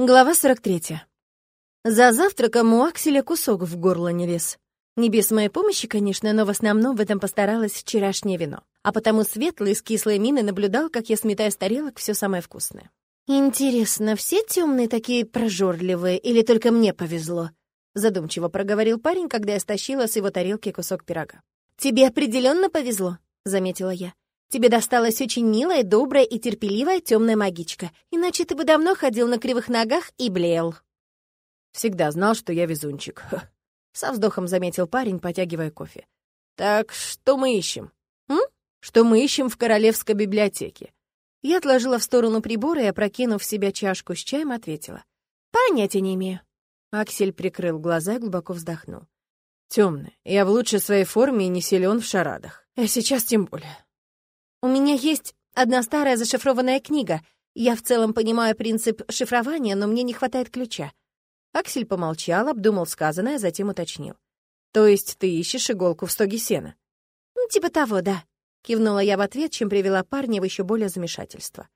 Глава 43. За завтраком у Акселя кусок в горло не лез. Не без моей помощи, конечно, но в основном в этом постаралось вчерашнее вино. А потому Светлый с кислой миной наблюдал, как я сметаю с тарелок все самое вкусное. «Интересно, все темные такие прожорливые или только мне повезло?» Задумчиво проговорил парень, когда я стащила с его тарелки кусок пирога. «Тебе определенно повезло», — заметила я. Тебе досталась очень милая, добрая и терпеливая темная магичка, иначе ты бы давно ходил на кривых ногах и блеял». «Всегда знал, что я везунчик», — со вздохом заметил парень, потягивая кофе. «Так что мы ищем?» «М? Что мы ищем в Королевской библиотеке?» Я отложила в сторону прибора и, опрокинув в себя чашку с чаем, ответила. «Понятия не имею». Аксель прикрыл глаза и глубоко вздохнул. «Темная, я в лучшей своей форме и не силен в шарадах. А сейчас тем более». У меня есть одна старая зашифрованная книга. Я в целом понимаю принцип шифрования, но мне не хватает ключа». Аксель помолчал, обдумал сказанное, а затем уточнил. «То есть ты ищешь иголку в стоге сена?» «Ну, типа того, да», — кивнула я в ответ, чем привела парня в еще более замешательство.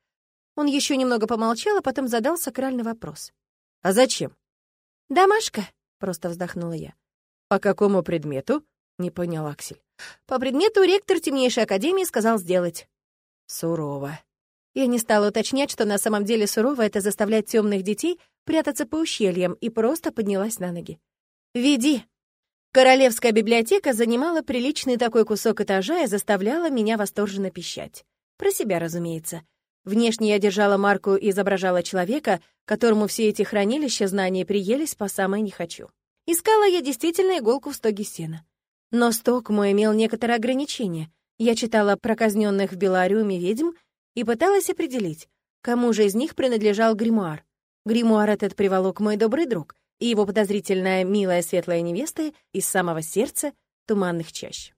Он еще немного помолчал, а потом задал сакральный вопрос. «А зачем?» «Домашка», — просто вздохнула я. «По какому предмету?» — не понял Аксель. По предмету ректор темнейшей академии сказал сделать. Сурово. Я не стала уточнять, что на самом деле сурово это заставлять темных детей прятаться по ущельям, и просто поднялась на ноги. «Веди!» Королевская библиотека занимала приличный такой кусок этажа и заставляла меня восторженно пищать. Про себя, разумеется. Внешне я держала марку и изображала человека, которому все эти хранилища знаний приелись по самой не хочу. Искала я действительно иголку в стоге сена. Но сток мой имел некоторые ограничения. Я читала про казненных в Белариуме ведьм и пыталась определить, кому же из них принадлежал гримуар. Гримуар этот приволок мой добрый друг и его подозрительная милая светлая невеста из самого сердца туманных чащ.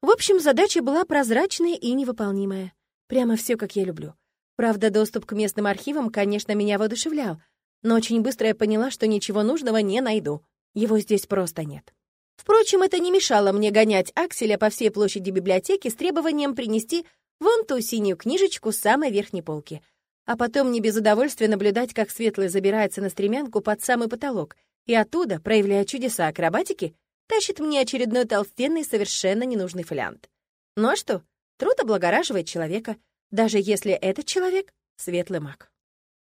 В общем, задача была прозрачная и невыполнимая. Прямо все, как я люблю. Правда, доступ к местным архивам, конечно, меня воодушевлял, но очень быстро я поняла, что ничего нужного не найду. Его здесь просто нет. Впрочем, это не мешало мне гонять Акселя по всей площади библиотеки с требованием принести вон ту синюю книжечку с самой верхней полки, а потом не без удовольствия наблюдать, как Светлый забирается на стремянку под самый потолок и оттуда, проявляя чудеса акробатики, тащит мне очередной толстенный, совершенно ненужный фолиант. Ну а что? Труд облагораживает человека, даже если этот человек — светлый маг.